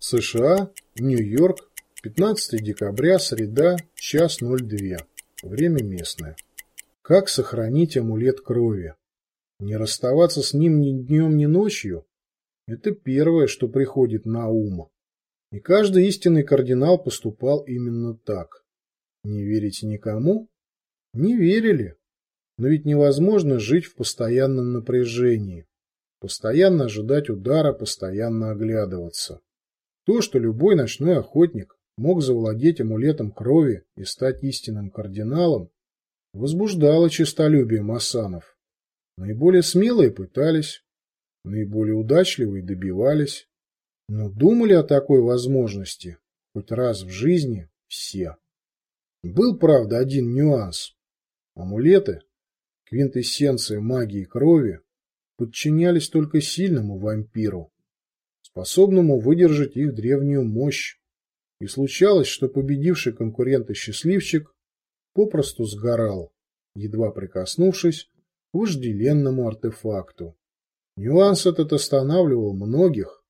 США, Нью-Йорк, 15 декабря, среда, час 02. Время местное. Как сохранить амулет крови? Не расставаться с ним ни днем, ни ночью? Это первое, что приходит на ум. И каждый истинный кардинал поступал именно так. Не верите никому? Не верили. Но ведь невозможно жить в постоянном напряжении. Постоянно ожидать удара, постоянно оглядываться. То, что любой ночной охотник мог завладеть амулетом крови и стать истинным кардиналом, возбуждало честолюбие масанов. Наиболее смелые пытались, наиболее удачливые добивались, но думали о такой возможности хоть раз в жизни все. Был, правда, один нюанс. Амулеты, квинтэссенция магии крови, подчинялись только сильному вампиру, способному выдержать их древнюю мощь, и случалось, что победивший конкурента счастливчик попросту сгорал, едва прикоснувшись к вожделенному артефакту. Нюанс этот останавливал многих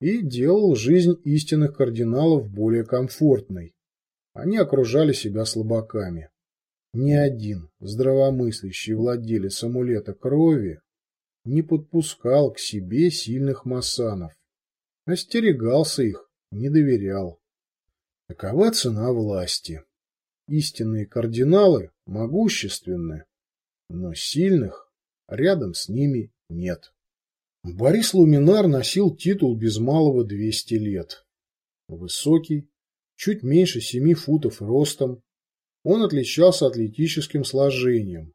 и делал жизнь истинных кардиналов более комфортной. Они окружали себя слабаками. Ни один здравомыслящий владелец амулета крови не подпускал к себе сильных массанов. Остерегался их, не доверял. Такова цена власти. Истинные кардиналы могущественны, но сильных рядом с ними нет. Борис Луминар носил титул без малого 200 лет. Высокий, чуть меньше 7 футов ростом, он отличался атлетическим сложением,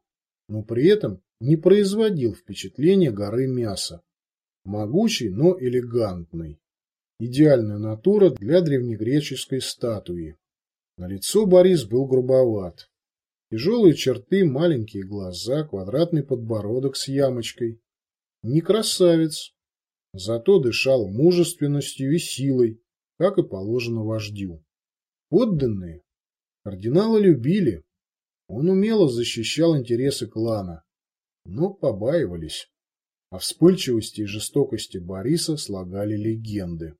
но при этом не производил впечатления горы мяса. Могучий, но элегантный. Идеальная натура для древнегреческой статуи. На лицо Борис был грубоват. Тяжелые черты, маленькие глаза, квадратный подбородок с ямочкой. Не красавец, зато дышал мужественностью и силой, как и положено вождю. Подданные кардинала любили. Он умело защищал интересы клана но побаивались. О вспыльчивости и жестокости Бориса слагали легенды.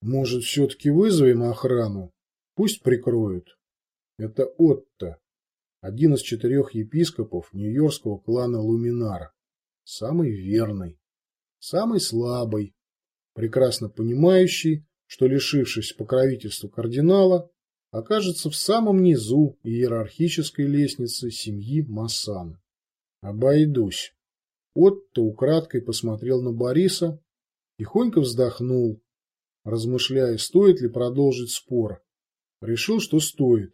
Может, все-таки вызовем охрану? Пусть прикроют. Это Отто, один из четырех епископов нью-йоркского клана Луминар. Самый верный, самый слабый, прекрасно понимающий, что, лишившись покровительства кардинала, окажется в самом низу иерархической лестницы семьи Массан. Обойдусь. Отто украдкой посмотрел на Бориса, тихонько вздохнул, размышляя, стоит ли продолжить спор. Решил, что стоит.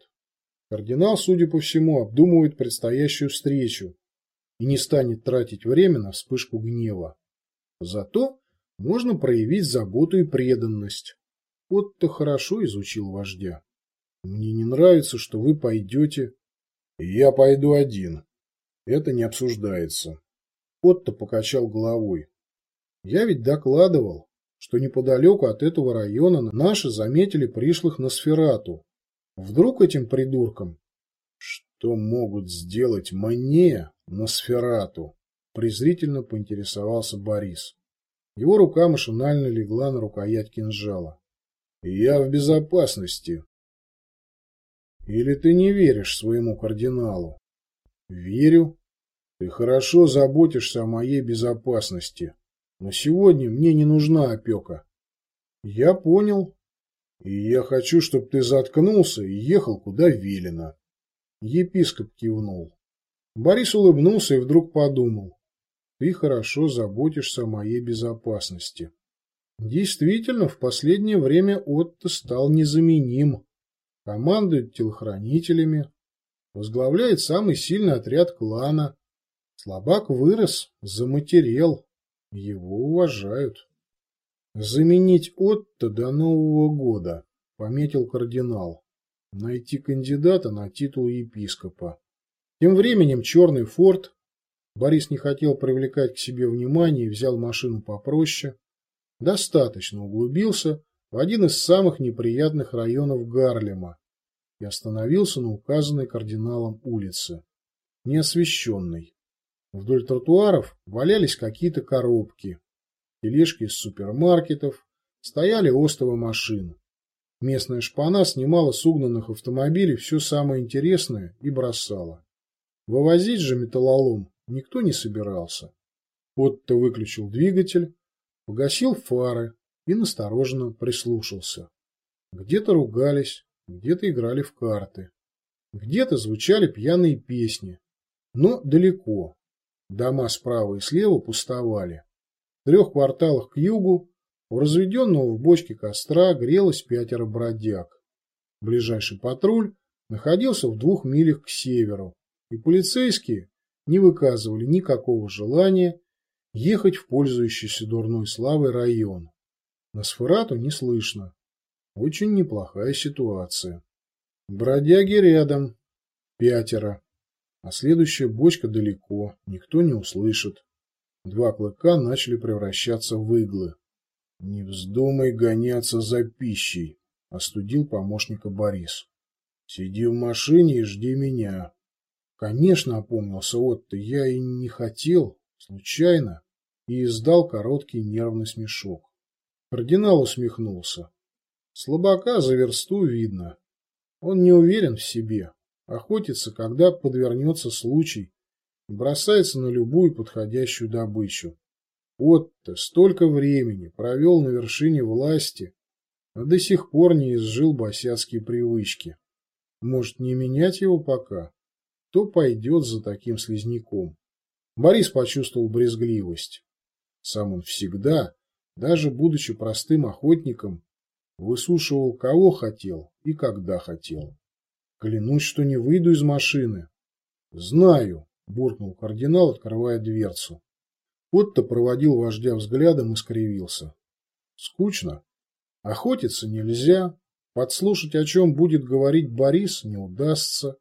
Кардинал, судя по всему, обдумывает предстоящую встречу и не станет тратить время на вспышку гнева. Зато можно проявить заботу и преданность. Отто хорошо изучил вождя. Мне не нравится, что вы пойдете. Я пойду один. Это не обсуждается. Отто покачал головой. Я ведь докладывал, что неподалеку от этого района наши заметили пришлых на сферату. Вдруг этим придуркам? Что могут сделать мне на сферату? Презрительно поинтересовался Борис. Его рука машинально легла на рукоять кинжала. Я в безопасности. Или ты не веришь своему кардиналу? Верю. Ты хорошо заботишься о моей безопасности. Но сегодня мне не нужна опека. Я понял. И я хочу, чтобы ты заткнулся и ехал куда велено. Епископ кивнул. Борис улыбнулся и вдруг подумал. Ты хорошо заботишься о моей безопасности. Действительно, в последнее время Отто стал незаменим. Командует телохранителями, возглавляет самый сильный отряд клана. Слабак вырос, заматерел, его уважают. Заменить Отто до Нового года, пометил кардинал. Найти кандидата на титул епископа. Тем временем черный форт, Борис не хотел привлекать к себе внимание взял машину попроще, достаточно углубился в один из самых неприятных районов Гарлема, и остановился на указанной кардиналом улице, неосвещенной. Вдоль тротуаров валялись какие-то коробки, тележки из супермаркетов, стояли остовы машин. Местная шпана снимала с угнанных автомобилей все самое интересное и бросала. Вывозить же металлолом никто не собирался. Отто выключил двигатель, погасил фары и настороженно прислушался. Где-то ругались, где-то играли в карты. Где-то звучали пьяные песни, но далеко. Дома справа и слева пустовали. В трех кварталах к югу у разведенного в бочке костра грелось пятеро бродяг. Ближайший патруль находился в двух милях к северу, и полицейские не выказывали никакого желания ехать в пользующийся дурной славой район. На сферату не слышно. Очень неплохая ситуация. Бродяги рядом. Пятеро. А следующая бочка далеко. Никто не услышит. Два клыка начали превращаться в иглы. «Не вздумай гоняться за пищей», — остудил помощника Борис. «Сиди в машине и жди меня». «Конечно», — опомнился Отто, — «я и не хотел, случайно», и издал короткий нервный смешок. Кардинал усмехнулся. Слабака за версту видно. Он не уверен в себе, охотится, когда подвернется случай, бросается на любую подходящую добычу. Отто столько времени провел на вершине власти, а до сих пор не изжил босяцкие привычки. Может, не менять его пока? Кто пойдет за таким слизняком? Борис почувствовал брезгливость. Сам он всегда, даже будучи простым охотником, высушивал кого хотел и когда хотел. Клянусь, что не выйду из машины. Знаю, буркнул кардинал, открывая дверцу. Отто проводил вождя взглядом и скривился. Скучно. Охотиться нельзя. Подслушать, о чем будет говорить Борис, не удастся.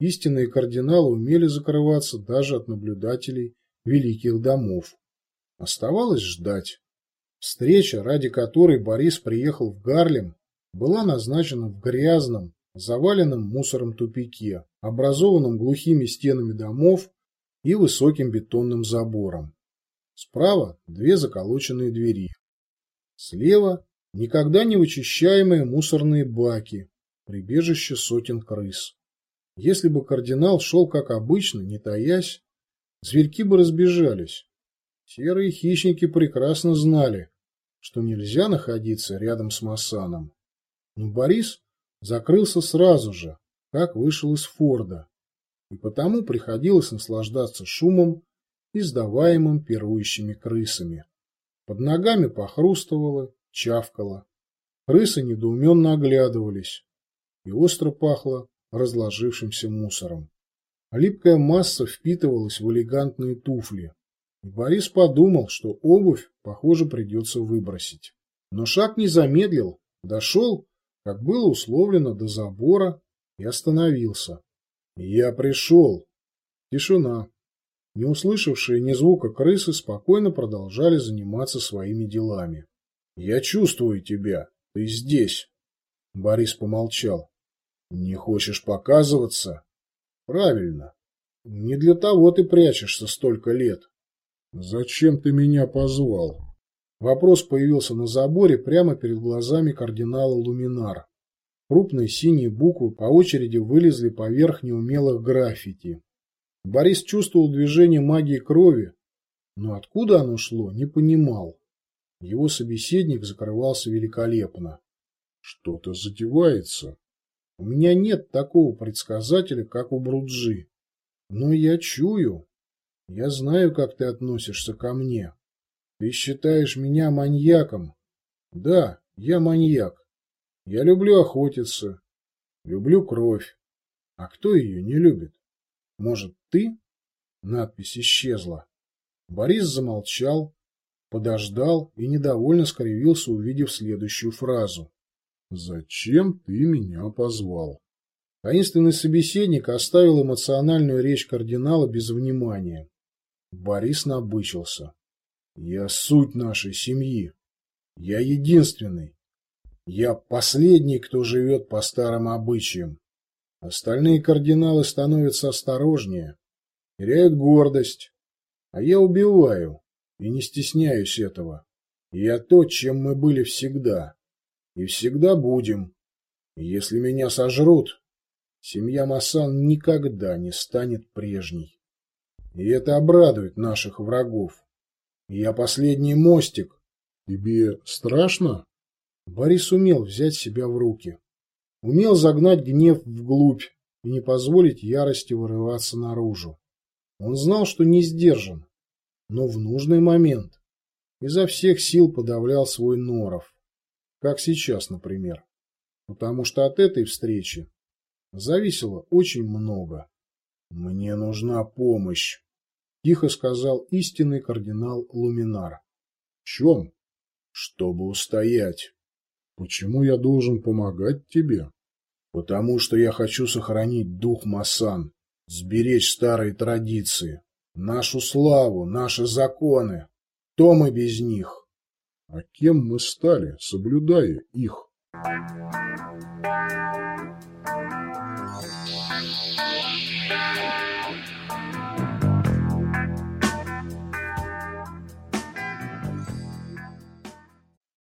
Истинные кардиналы умели закрываться даже от наблюдателей великих домов. Оставалось ждать. Встреча, ради которой Борис приехал в Гарлем, была назначена в грязном, заваленном мусором тупике, образованном глухими стенами домов и высоким бетонным забором. Справа две заколоченные двери. Слева никогда не вычищаемые мусорные баки, прибежище сотен крыс. Если бы кардинал шел как обычно, не таясь, зверьки бы разбежались. Серые хищники прекрасно знали, что нельзя находиться рядом с Массаном. Но Борис закрылся сразу же, как вышел из Форда, и потому приходилось наслаждаться шумом, издаваемым пирующими крысами. Под ногами похрустывало, чавкало. Крысы недоуменно оглядывались, и остро пахло разложившимся мусором. Липкая масса впитывалась в элегантные туфли, и Борис подумал, что обувь, похоже, придется выбросить. Но шаг не замедлил, дошел, как было условлено, до забора и остановился. «Я пришел!» Тишина. Не услышавшие ни звука крысы спокойно продолжали заниматься своими делами. «Я чувствую тебя. Ты здесь!» Борис помолчал. «Не хочешь показываться?» «Правильно. Не для того ты прячешься столько лет. Зачем ты меня позвал?» Вопрос появился на заборе прямо перед глазами кардинала Луминар. Крупные синие буквы по очереди вылезли поверх неумелых граффити. Борис чувствовал движение магии крови, но откуда оно шло, не понимал. Его собеседник закрывался великолепно. Что-то затевается. У меня нет такого предсказателя, как у Бруджи. Но я чую. Я знаю, как ты относишься ко мне. Ты считаешь меня маньяком. Да, я маньяк. Я люблю охотиться, люблю кровь. А кто ее не любит? Может, ты? Надпись исчезла. Борис замолчал, подождал и недовольно скривился, увидев следующую фразу. «Зачем ты меня позвал?» Таинственный собеседник оставил эмоциональную речь кардинала без внимания. Борис набычился. «Я суть нашей семьи. Я единственный, я последний, кто живет по старым обычаям. Остальные кардиналы становятся осторожнее, теряют гордость. А я убиваю и не стесняюсь этого. Я то, чем мы были всегда. И всегда будем. И если меня сожрут, семья Масан никогда не станет прежней. И это обрадует наших врагов. Я последний мостик. Тебе страшно? Борис умел взять себя в руки. Умел загнать гнев вглубь и не позволить ярости вырываться наружу. Он знал, что не сдержан, но в нужный момент изо всех сил подавлял свой норов, как сейчас, например, потому что от этой встречи зависело очень много. «Мне нужна помощь», — тихо сказал истинный кардинал Луминар. «В чем?» «Чтобы устоять». «Почему я должен помогать тебе?» «Потому что я хочу сохранить дух Масан, сберечь старые традиции, нашу славу, наши законы. Кто мы без них? А кем мы стали, соблюдая их?